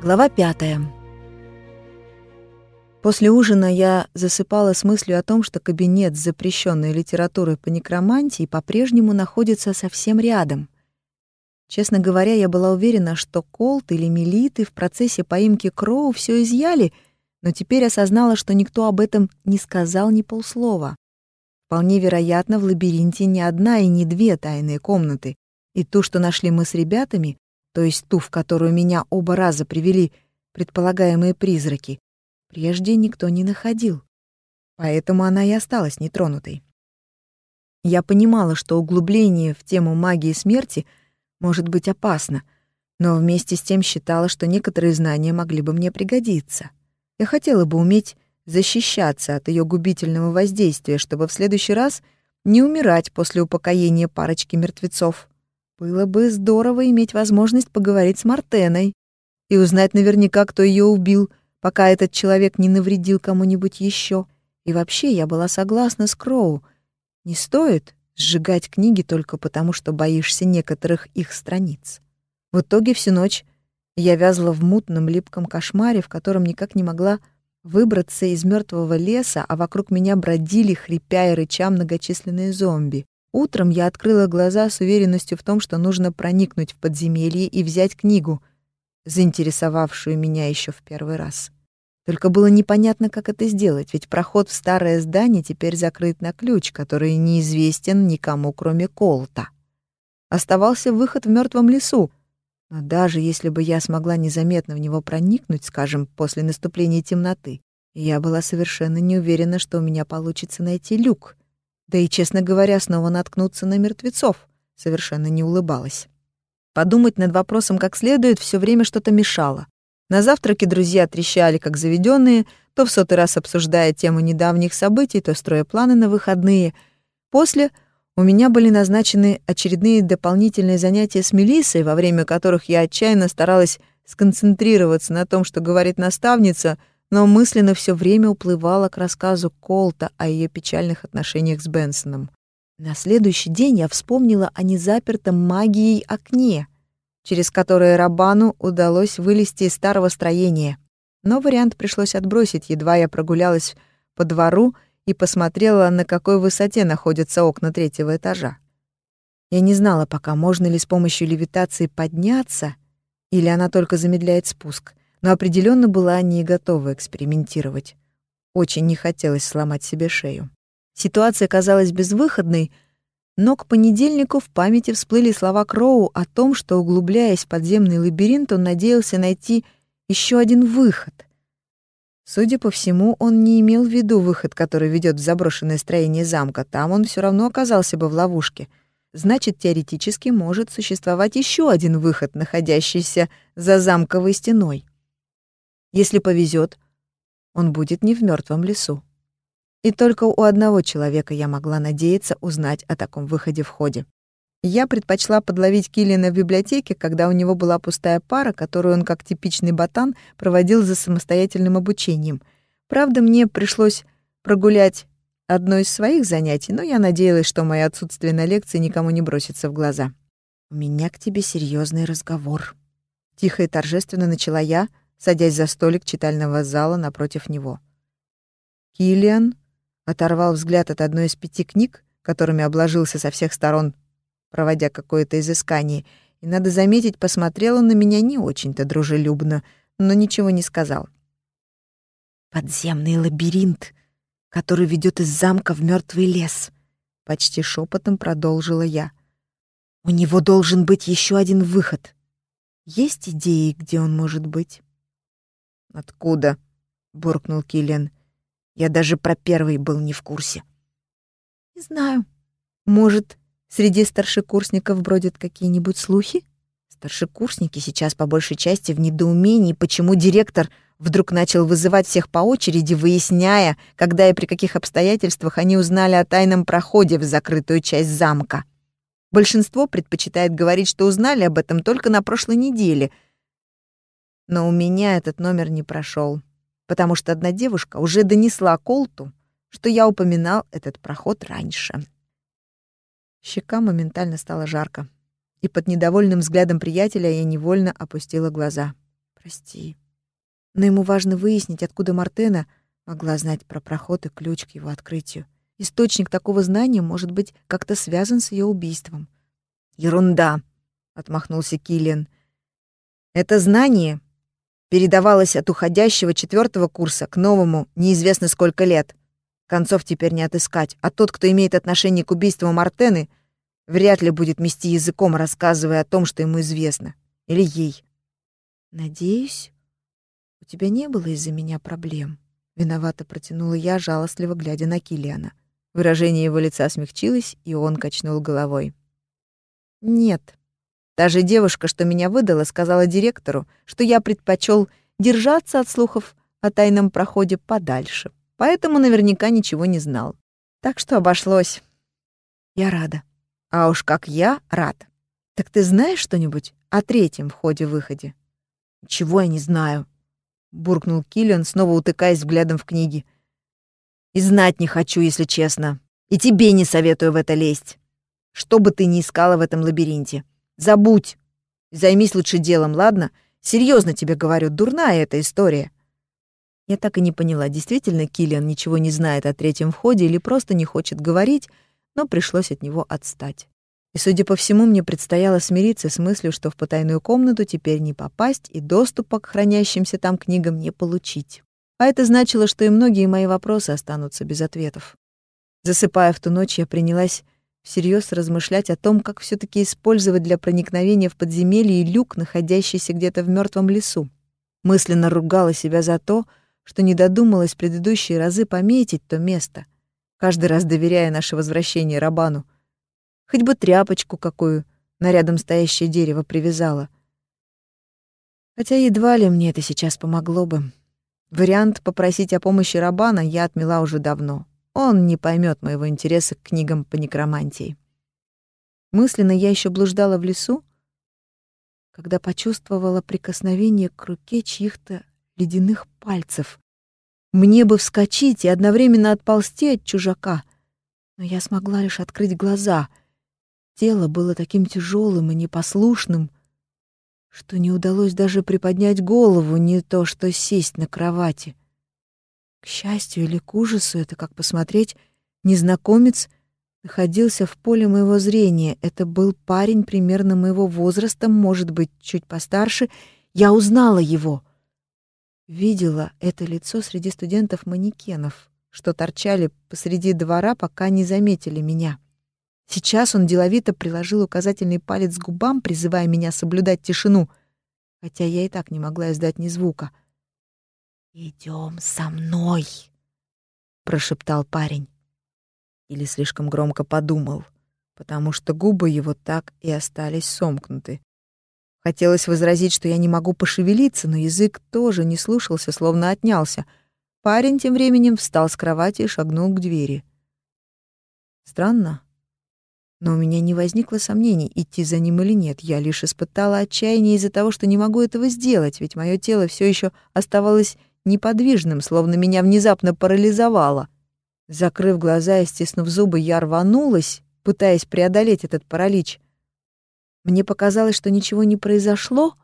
Глава пятая. После ужина я засыпала с мыслью о том, что кабинет с запрещенной литературой по некромантии по-прежнему находится совсем рядом. Честно говоря, я была уверена, что Колт или Мелиты в процессе поимки Кроу все изъяли, но теперь осознала, что никто об этом не сказал ни полслова. Вполне вероятно, в лабиринте не одна и не две тайные комнаты, и ту, что нашли мы с ребятами, то есть ту, в которую меня оба раза привели предполагаемые призраки, прежде никто не находил. Поэтому она и осталась нетронутой. Я понимала, что углубление в тему магии смерти может быть опасно, но вместе с тем считала, что некоторые знания могли бы мне пригодиться. Я хотела бы уметь защищаться от ее губительного воздействия, чтобы в следующий раз не умирать после упокоения парочки мертвецов. Было бы здорово иметь возможность поговорить с Мартеной и узнать наверняка, кто ее убил, пока этот человек не навредил кому-нибудь еще. И вообще я была согласна с Кроу. Не стоит сжигать книги только потому, что боишься некоторых их страниц. В итоге всю ночь я вязла в мутном липком кошмаре, в котором никак не могла выбраться из мертвого леса, а вокруг меня бродили, хрипя и рыча многочисленные зомби. Утром я открыла глаза с уверенностью в том, что нужно проникнуть в подземелье и взять книгу, заинтересовавшую меня еще в первый раз. Только было непонятно, как это сделать, ведь проход в старое здание теперь закрыт на ключ, который неизвестен никому, кроме Колта. Оставался выход в мертвом лесу, но даже если бы я смогла незаметно в него проникнуть, скажем, после наступления темноты, я была совершенно не уверена, что у меня получится найти люк, да и, честно говоря, снова наткнуться на мертвецов совершенно не улыбалась. Подумать над вопросом как следует все время что-то мешало. На завтраке друзья трещали, как заведенные, то в сотый раз обсуждая тему недавних событий, то строя планы на выходные. После у меня были назначены очередные дополнительные занятия с Мелиссой, во время которых я отчаянно старалась сконцентрироваться на том, что говорит наставница — но мысленно все время уплывала к рассказу Колта о ее печальных отношениях с Бенсоном. На следующий день я вспомнила о незапертом магией окне, через которое Рабану удалось вылезти из старого строения. Но вариант пришлось отбросить, едва я прогулялась по двору и посмотрела, на какой высоте находятся окна третьего этажа. Я не знала пока, можно ли с помощью левитации подняться, или она только замедляет спуск но определенно была не готова экспериментировать. Очень не хотелось сломать себе шею. Ситуация казалась безвыходной, но к понедельнику в памяти всплыли слова Кроу о том, что, углубляясь в подземный лабиринт, он надеялся найти еще один выход. Судя по всему, он не имел в виду выход, который ведет в заброшенное строение замка. Там он все равно оказался бы в ловушке. Значит, теоретически может существовать еще один выход, находящийся за замковой стеной. Если повезет, он будет не в мертвом лесу. И только у одного человека я могла надеяться узнать о таком выходе в ходе. Я предпочла подловить Киллина в библиотеке, когда у него была пустая пара, которую он, как типичный ботан, проводил за самостоятельным обучением. Правда, мне пришлось прогулять одно из своих занятий, но я надеялась, что мое отсутствие на лекции никому не бросится в глаза. «У меня к тебе серьезный разговор», — тихо и торжественно начала я, садясь за столик читального зала напротив него. Киллиан оторвал взгляд от одной из пяти книг, которыми обложился со всех сторон, проводя какое-то изыскание, и, надо заметить, посмотрел он на меня не очень-то дружелюбно, но ничего не сказал. «Подземный лабиринт, который ведет из замка в мертвый лес», — почти шепотом продолжила я. «У него должен быть еще один выход. Есть идеи, где он может быть?» «Откуда?» — буркнул Киллиан. «Я даже про первый был не в курсе». «Не знаю. Может, среди старшекурсников бродят какие-нибудь слухи?» Старшекурсники сейчас по большей части в недоумении, почему директор вдруг начал вызывать всех по очереди, выясняя, когда и при каких обстоятельствах они узнали о тайном проходе в закрытую часть замка. Большинство предпочитает говорить, что узнали об этом только на прошлой неделе — но у меня этот номер не прошел, потому что одна девушка уже донесла Колту, что я упоминал этот проход раньше. Щека моментально стала жарко, и под недовольным взглядом приятеля я невольно опустила глаза. Прости. Но ему важно выяснить, откуда Мартена могла знать про проход и ключ к его открытию. Источник такого знания может быть как-то связан с ее убийством. Ерунда, отмахнулся Киллиан. Это знание передавалось от уходящего четвертого курса к новому неизвестно сколько лет. Концов теперь не отыскать, а тот, кто имеет отношение к убийству Мартены, вряд ли будет мести языком, рассказывая о том, что ему известно. Или ей. Надеюсь, у тебя не было из-за меня проблем. Виновато протянула я, жалостливо глядя на Килиана. Выражение его лица смягчилось, и он качнул головой. Нет. Та же девушка, что меня выдала, сказала директору, что я предпочел держаться от слухов о тайном проходе подальше. Поэтому наверняка ничего не знал. Так что обошлось. Я рада. А уж как я рад. Так ты знаешь что-нибудь о третьем входе-выходе? Чего я не знаю, буркнул Киллиан, снова утыкаясь взглядом в книги. И знать не хочу, если честно. И тебе не советую в это лезть. Что бы ты ни искала в этом лабиринте, забудь. Займись лучше делом, ладно? Серьезно тебе говорю, дурная эта история. Я так и не поняла, действительно Киллиан ничего не знает о третьем входе или просто не хочет говорить, но пришлось от него отстать. И, судя по всему, мне предстояло смириться с мыслью, что в потайную комнату теперь не попасть и доступа к хранящимся там книгам не получить. А это значило, что и многие мои вопросы останутся без ответов. Засыпая в ту ночь, я принялась всерьез размышлять о том, как все таки использовать для проникновения в подземелье люк, находящийся где-то в мертвом лесу. Мысленно ругала себя за то, что не додумалась предыдущие разы пометить то место, каждый раз доверяя наше возвращение Рабану — Хоть бы тряпочку какую на рядом стоящее дерево привязала. Хотя едва ли мне это сейчас помогло бы. Вариант попросить о помощи Рабана я отмела уже давно. Он не поймет моего интереса к книгам по некромантии. Мысленно я еще блуждала в лесу, когда почувствовала прикосновение к руке чьих-то ледяных пальцев. Мне бы вскочить и одновременно отползти от чужака, но я смогла лишь открыть глаза — Тело было таким тяжелым и непослушным, что не удалось даже приподнять голову, не то что сесть на кровати. К счастью или к ужасу, это как посмотреть, незнакомец находился в поле моего зрения. Это был парень примерно моего возраста, может быть, чуть постарше. Я узнала его. Видела это лицо среди студентов-манекенов, что торчали посреди двора, пока не заметили меня. Сейчас он деловито приложил указательный палец к губам, призывая меня соблюдать тишину, хотя я и так не могла издать ни звука. «Идем со мной», — прошептал парень. Или слишком громко подумал, потому что губы его так и остались сомкнуты. Хотелось возразить, что я не могу пошевелиться, но язык тоже не слушался, словно отнялся. Парень тем временем встал с кровати и шагнул к двери. Странно, но у меня не возникло сомнений, идти за ним или нет. Я лишь испытала отчаяние из-за того, что не могу этого сделать, ведь мое тело все еще оставалось неподвижным, словно меня внезапно парализовало. Закрыв глаза и стиснув зубы, я рванулась, пытаясь преодолеть этот паралич. Мне показалось, что ничего не произошло,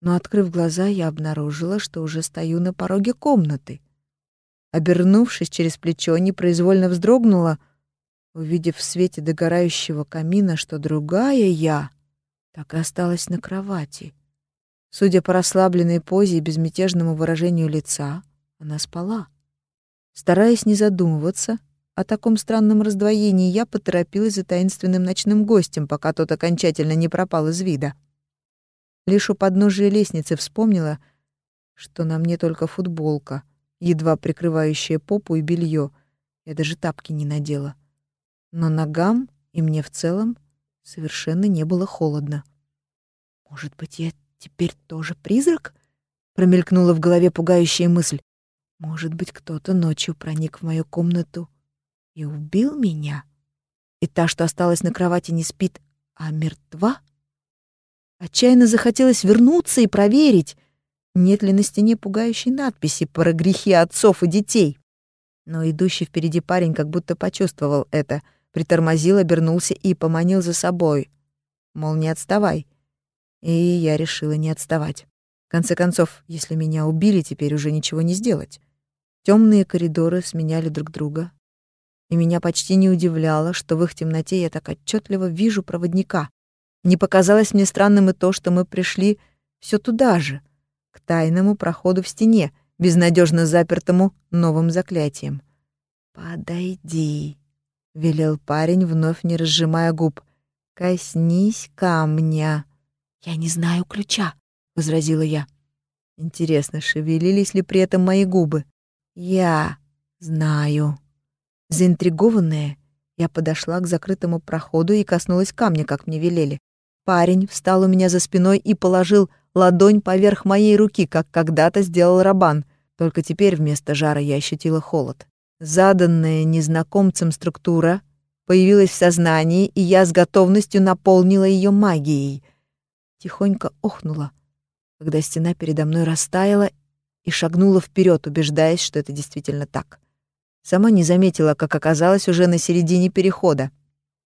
но, открыв глаза, я обнаружила, что уже стою на пороге комнаты. Обернувшись через плечо, непроизвольно вздрогнула — увидев в свете догорающего камина, что другая я так и осталась на кровати. Судя по расслабленной позе и безмятежному выражению лица, она спала. Стараясь не задумываться о таком странном раздвоении, я поторопилась за таинственным ночным гостем, пока тот окончательно не пропал из вида. Лишь у подножия лестницы вспомнила, что на мне только футболка, едва прикрывающая попу и белье. Я даже тапки не надела но ногам и мне в целом совершенно не было холодно. «Может быть, я теперь тоже призрак?» — промелькнула в голове пугающая мысль. «Может быть, кто-то ночью проник в мою комнату и убил меня? И та, что осталась на кровати, не спит, а мертва?» Отчаянно захотелось вернуться и проверить, нет ли на стене пугающей надписи про грехи отцов и детей. Но идущий впереди парень как будто почувствовал это — притормозил, обернулся и поманил за собой. Мол, не отставай. И я решила не отставать. конце концов, если меня убили, теперь уже ничего не сделать. Темные коридоры сменяли друг друга, и меня почти не удивляло, что в их темноте я так отчетливо вижу проводника. Не показалось мне странным и то, что мы пришли все туда же, к тайному проходу в стене, безнадежно запертому новым заклятием. «Подойди», — велел парень, вновь не разжимая губ. «Коснись камня». «Я не знаю ключа», — возразила я. Интересно, шевелились ли при этом мои губы? «Я знаю». Заинтригованная, я подошла к закрытому проходу и коснулась камня, как мне велели. Парень встал у меня за спиной и положил ладонь поверх моей руки, как когда-то сделал Рабан. Только теперь вместо жара я ощутила холод. Заданная незнакомцем структура появилась в сознании, и я с готовностью наполнила ее магией. Тихонько охнула, когда стена передо мной растаяла и шагнула вперед, убеждаясь, что это действительно так. Сама не заметила, как оказалась уже на середине перехода.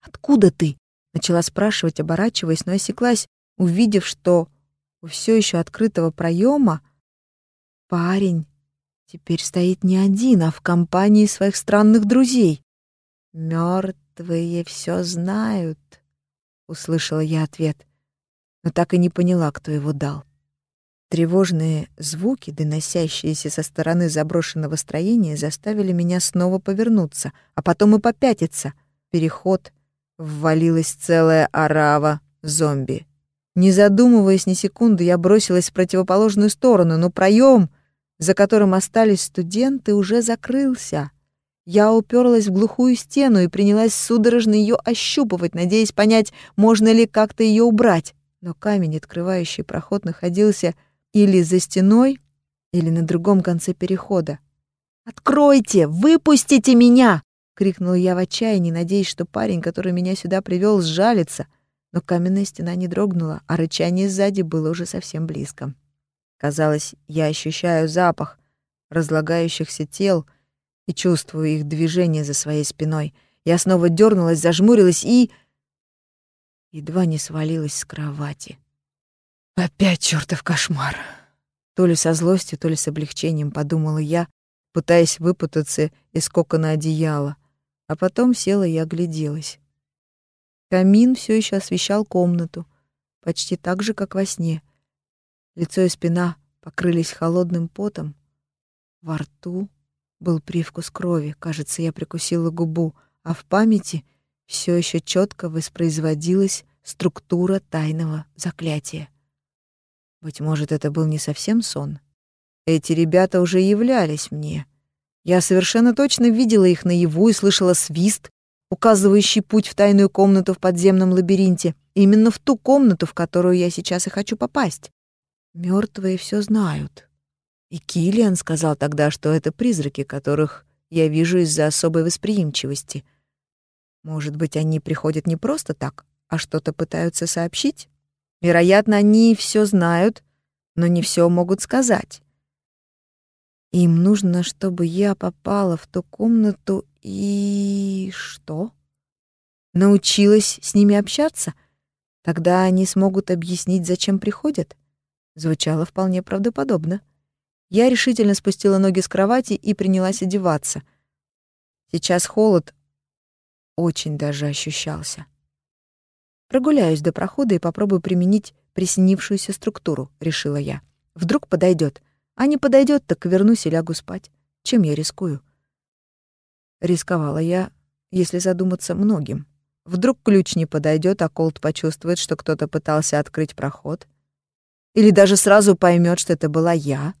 «Откуда ты?» — начала спрашивать, оборачиваясь, но осеклась, увидев, что у все еще открытого проема парень теперь стоит не один, а в компании своих странных друзей. Мертвые все знают», — услышала я ответ, но так и не поняла, кто его дал. Тревожные звуки, доносящиеся со стороны заброшенного строения, заставили меня снова повернуться, а потом и попятиться. Переход ввалилась целая орава зомби. Не задумываясь ни секунды, я бросилась в противоположную сторону, но проем, за которым остались студенты, уже закрылся. Я уперлась в глухую стену и принялась судорожно ее ощупывать, надеясь понять, можно ли как-то ее убрать. Но камень, открывающий проход, находился или за стеной, или на другом конце перехода. «Откройте! Выпустите меня!» — крикнул я в отчаянии, надеясь, что парень, который меня сюда привел, сжалится. Но каменная стена не дрогнула, а рычание сзади было уже совсем близко. Казалось, я ощущаю запах разлагающихся тел и чувствую их движение за своей спиной. Я снова дернулась, зажмурилась и... едва не свалилась с кровати. Опять чертов кошмар. То ли со злостью, то ли с облегчением подумала я, пытаясь выпутаться из кокона одеяла, а потом села и огляделась. Камин все еще освещал комнату, почти так же, как во сне. Лицо и спина покрылись холодным потом. Во рту был привкус крови, кажется, я прикусила губу, а в памяти все еще четко воспроизводилась структура тайного заклятия. Быть может, это был не совсем сон. Эти ребята уже являлись мне. Я совершенно точно видела их наяву и слышала свист, указывающий путь в тайную комнату в подземном лабиринте. Именно в ту комнату, в которую я сейчас и хочу попасть. Мертвые все знают. И Киллиан сказал тогда, что это призраки, которых я вижу из-за особой восприимчивости. Может быть, они приходят не просто так, а что-то пытаются сообщить? Вероятно, они все знают, но не все могут сказать. Им нужно, чтобы я попала в ту комнату и... что? Научилась с ними общаться? Тогда они смогут объяснить, зачем приходят? Звучало вполне правдоподобно. Я решительно спустила ноги с кровати и принялась одеваться. Сейчас холод очень даже ощущался. Прогуляюсь до прохода и попробую применить приснившуюся структуру, решила я. Вдруг подойдет. А не подойдет, так вернусь и лягу спать. Чем я рискую? Рисковала я, если задуматься, многим. Вдруг ключ не подойдет, а Колт почувствует, что кто-то пытался открыть проход. Или даже сразу поймет, что это была я.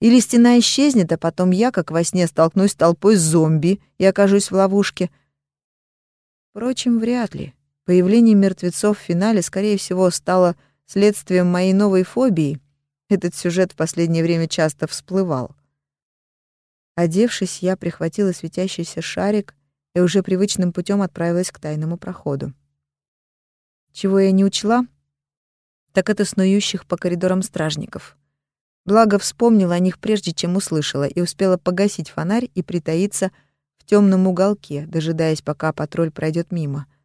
Или стена исчезнет, а потом я, как во сне, столкнусь с толпой зомби и окажусь в ловушке. Впрочем, вряд ли. Появление мертвецов в финале, скорее всего, стало следствием моей новой фобии. Этот сюжет в последнее время часто всплывал. Одевшись, я прихватила светящийся шарик и уже привычным путем отправилась к тайному проходу. Чего я не учла, так это снующих по коридорам стражников. Благо вспомнила о них прежде, чем услышала, и успела погасить фонарь и притаиться темном уголке, дожидаясь, пока патруль пройдет мимо —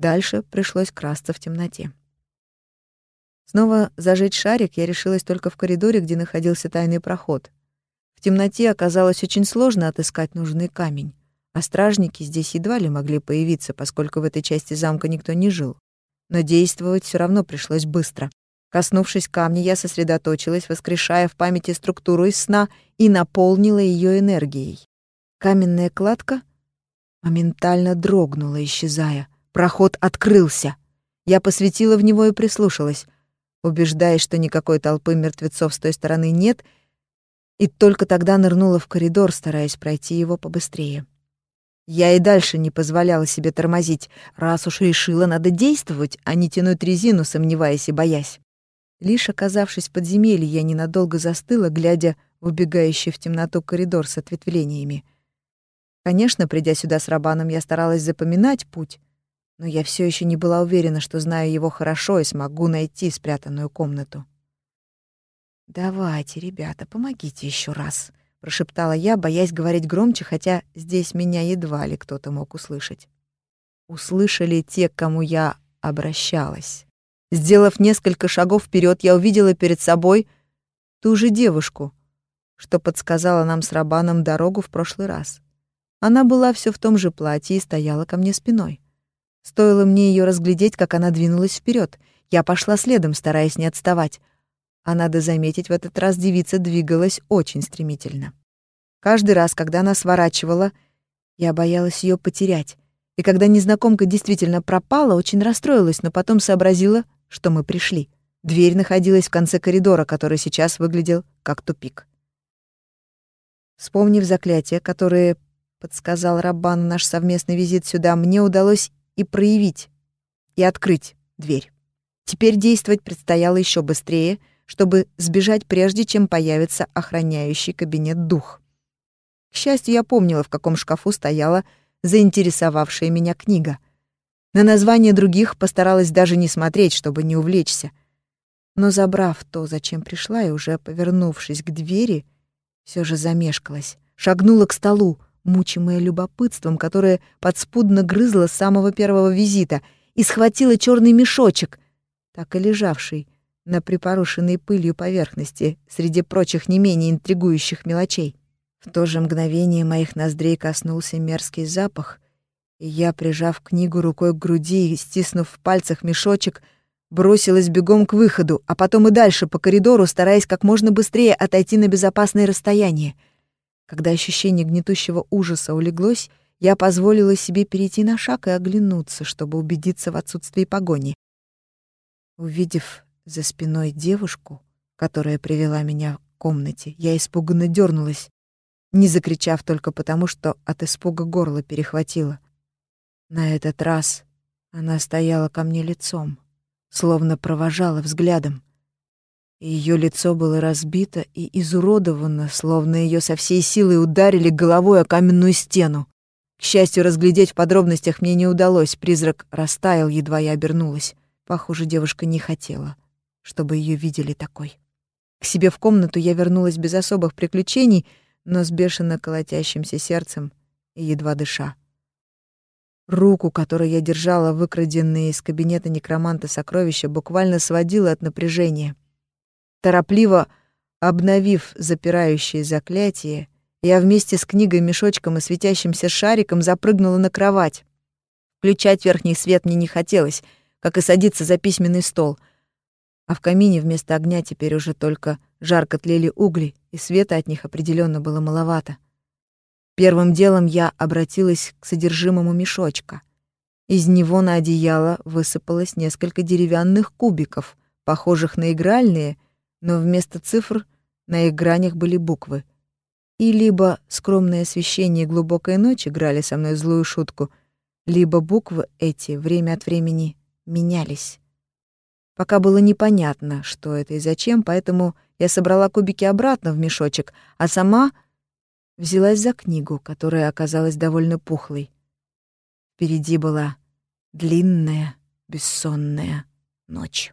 Дальше пришлось красться в темноте. Снова зажечь шарик я решилась только в коридоре, где находился тайный проход. В темноте оказалось очень сложно отыскать нужный камень, а стражники здесь едва ли могли появиться, поскольку в этой части замка никто не жил. Но действовать все равно пришлось быстро. Коснувшись камня, я сосредоточилась, воскрешая в памяти структуру из сна и наполнила ее энергией. Каменная кладка моментально дрогнула, исчезая. Проход открылся. Я посветила в него и прислушалась, убеждаясь, что никакой толпы мертвецов с той стороны нет, и только тогда нырнула в коридор, стараясь пройти его побыстрее. Я и дальше не позволяла себе тормозить. Раз уж решила, надо действовать, а не тянуть резину, сомневаясь и боясь. Лишь оказавшись в подземелье, я ненадолго застыла, глядя в убегающий в темноту коридор с ответвлениями. Конечно, придя сюда с Рабаном, я старалась запоминать путь, но я все еще не была уверена, что знаю его хорошо и смогу найти спрятанную комнату. «Давайте, ребята, помогите еще раз», прошептала я, боясь говорить громче, хотя здесь меня едва ли кто-то мог услышать. Услышали те, к кому я обращалась. Сделав несколько шагов вперед, я увидела перед собой ту же девушку, что подсказала нам с Рабаном дорогу в прошлый раз. Она была все в том же платье и стояла ко мне спиной. Стоило мне ее разглядеть, как она двинулась вперед. Я пошла следом, стараясь не отставать. А надо заметить, в этот раз девица двигалась очень стремительно. Каждый раз, когда она сворачивала, я боялась ее потерять. И когда незнакомка действительно пропала, очень расстроилась, но потом сообразила, что мы пришли. Дверь находилась в конце коридора, который сейчас выглядел как тупик. Вспомнив заклятие, которое подсказал Раббан наш совместный визит сюда, мне удалось и проявить, и открыть дверь. Теперь действовать предстояло еще быстрее — чтобы сбежать прежде, чем появится охраняющий кабинет дух. К счастью, я помнила, в каком шкафу стояла заинтересовавшая меня книга. На название других постаралась даже не смотреть, чтобы не увлечься. Но забрав то, зачем пришла, и уже повернувшись к двери, все же замешкалась, шагнула к столу, мучимая любопытством, которое подспудно грызло с самого первого визита, и схватила черный мешочек, так и лежавший на припорошенной пылью поверхности среди прочих не менее интригующих мелочей. В то же мгновение моих ноздрей коснулся мерзкий запах, и я, прижав книгу рукой к груди и стиснув в пальцах мешочек, бросилась бегом к выходу, а потом и дальше по коридору, стараясь как можно быстрее отойти на безопасное расстояние. Когда ощущение гнетущего ужаса улеглось, я позволила себе перейти на шаг и оглянуться, чтобы убедиться в отсутствии погони. Увидев за спиной девушку, которая привела меня в комнате, я испуганно дернулась, не закричав только потому, что от испуга горло перехватило. На этот раз она стояла ко мне лицом, словно провожала взглядом. Ее лицо было разбито и изуродовано, словно ее со всей силой ударили головой о каменную стену. К счастью, разглядеть в подробностях мне не удалось, призрак растаял, едва я обернулась. Похоже, девушка не хотела чтобы ее видели такой. К себе в комнату я вернулась без особых приключений, но с бешено колотящимся сердцем и едва дыша. Руку, которой я держала выкраденные из кабинета некроманта сокровища, буквально сводила от напряжения. Торопливо обновив запирающее заклятие, я вместе с книгой, мешочком и светящимся шариком запрыгнула на кровать. Включать верхний свет мне не хотелось, как и садиться за письменный стол — а в камине вместо огня теперь уже только жарко тлели угли, и света от них определенно было маловато. Первым делом я обратилась к содержимому мешочка. Из него на одеяло высыпалось несколько деревянных кубиков, похожих на игральные, но вместо цифр на их гранях были буквы. И либо скромное освещение глубокой ночи играли со мной злую шутку, либо буквы эти время от времени менялись. Пока было непонятно, что это и зачем, поэтому я собрала кубики обратно в мешочек, а сама взялась за книгу, которая оказалась довольно пухлой. Впереди была длинная, бессонная ночь.